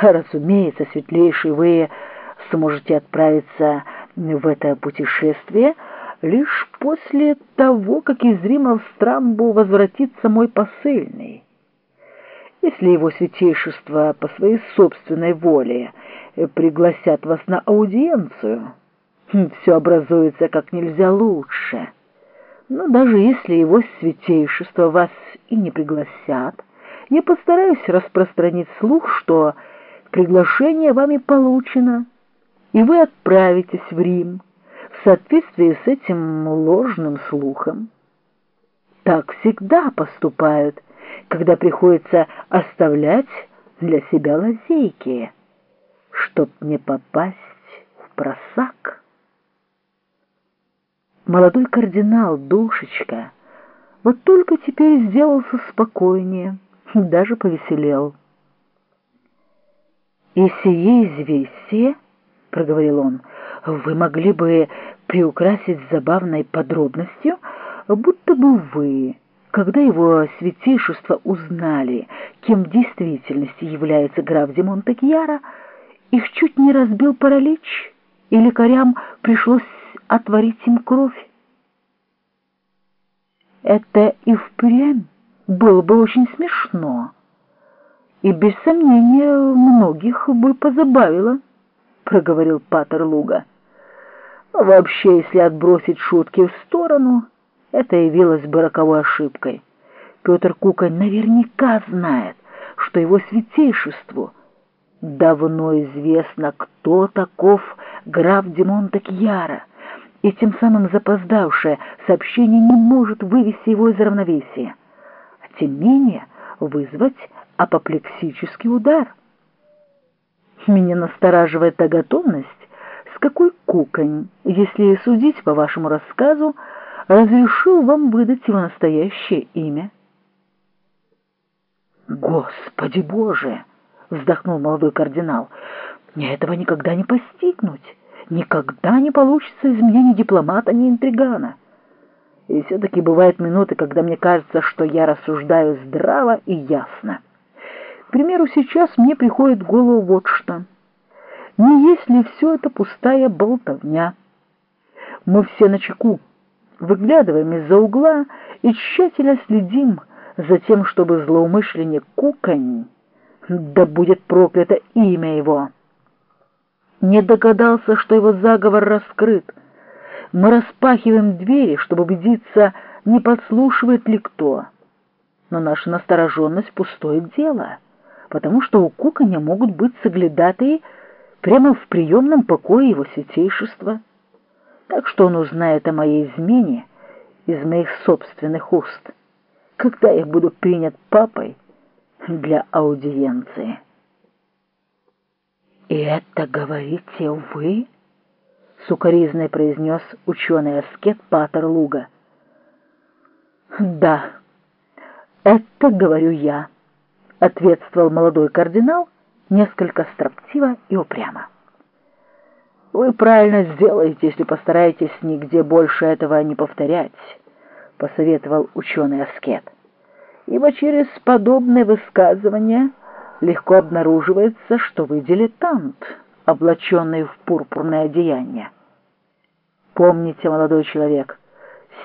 Разумеется, светлейший, вы сможете отправиться в это путешествие лишь после того, как из Рима в Страмбу возвратится мой посыльный. Если его святейшество по своей собственной воле пригласят вас на аудиенцию, все образуется как нельзя лучше. Но даже если его святейшество вас и не пригласят, я постараюсь распространить слух, что приглашение вами получено, и вы отправитесь в Рим в соответствии с этим ложным слухом. Так всегда поступают, когда приходится оставлять для себя лазейки, чтоб не попасть в просак. Молодой кардинал, душечка, вот только теперь сделался спокойнее, даже повеселел. «И сие известие, — проговорил он, — вы могли бы приукрасить забавной подробностью, будто бы вы, когда его святейшество узнали, кем в действительности является граф де Монтекьяра, их чуть не разбил паралич, и лекарям пришлось отварить им кровь. Это и впрямь было бы очень смешно и, без сомнения, многих бы позабавило, — проговорил Патер Луга. Вообще, если отбросить шутки в сторону, это явилось бы роковой ошибкой. Петр Кукань наверняка знает, что его святейшеству давно известно, кто таков граф Димон Такьяра, и тем самым запоздавшее сообщение не может вывести его из равновесия, а тем менее вызвать апоплексический удар. Меня настораживает та готовность, с какой куконь, если судить по вашему рассказу, разрешил вам выдать его настоящее имя. «Господи Боже!» — вздохнул молодой кардинал. «Мне этого никогда не постигнуть. Никогда не получится из меня ни дипломата, ни интригана. И все-таки бывают минуты, когда мне кажется, что я рассуждаю здраво и ясно». К примеру, сейчас мне приходит в голову вот что. Не есть ли все это пустая болтовня? Мы все на чеку, выглядываем из-за угла и тщательно следим за тем, чтобы злоумышленник Кукань, да будет проклято имя его, не догадался, что его заговор раскрыт. Мы распахиваем двери, чтобы убедиться, не подслушивает ли кто. Но наша настороженность — пустое дело потому что у куконя могут быть соглядатые прямо в приемном покое его святейшества. Так что он узнает о моей измене из моих собственных уст, когда я буду принят папой для аудиенции. «И это говорите вы?» — сукоризной произнес ученый-аскет Патер Луга. «Да, это говорю я» ответствовал молодой кардинал несколько строптиво и упрямо. «Вы правильно сделаете, если постараетесь нигде больше этого не повторять», — посоветовал ученый-аскет. «Ибо через подобное высказывание легко обнаруживается, что вы дилетант, облаченный в пурпурное одеяние. Помните, молодой человек,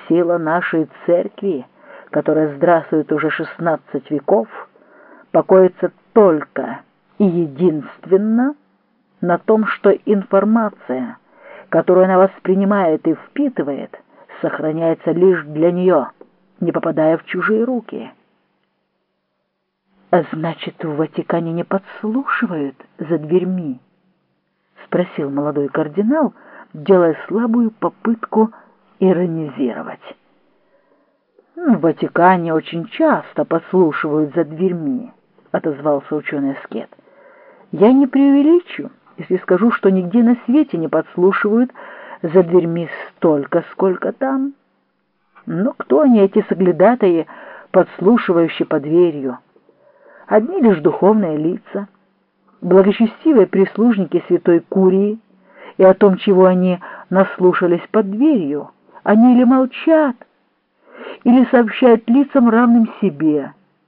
сила нашей церкви, которая здравствует уже шестнадцать веков, — покоится только и единственно на том, что информация, которую она воспринимает и впитывает, сохраняется лишь для нее, не попадая в чужие руки. «А значит, в Ватикане не подслушивают за дверьми?» — спросил молодой кардинал, делая слабую попытку иронизировать. «В Ватикане очень часто подслушивают за дверьми», — отозвался ученый-аскет. «Я не преувеличу, если скажу, что нигде на свете не подслушивают за дверьми столько, сколько там. Но кто они, эти соглядатые, подслушивающие под дверью? Одни лишь духовные лица, благочестивые прислужники святой Курии, и о том, чего они наслушались под дверью, они или молчат, или сообщают лицам равным себе»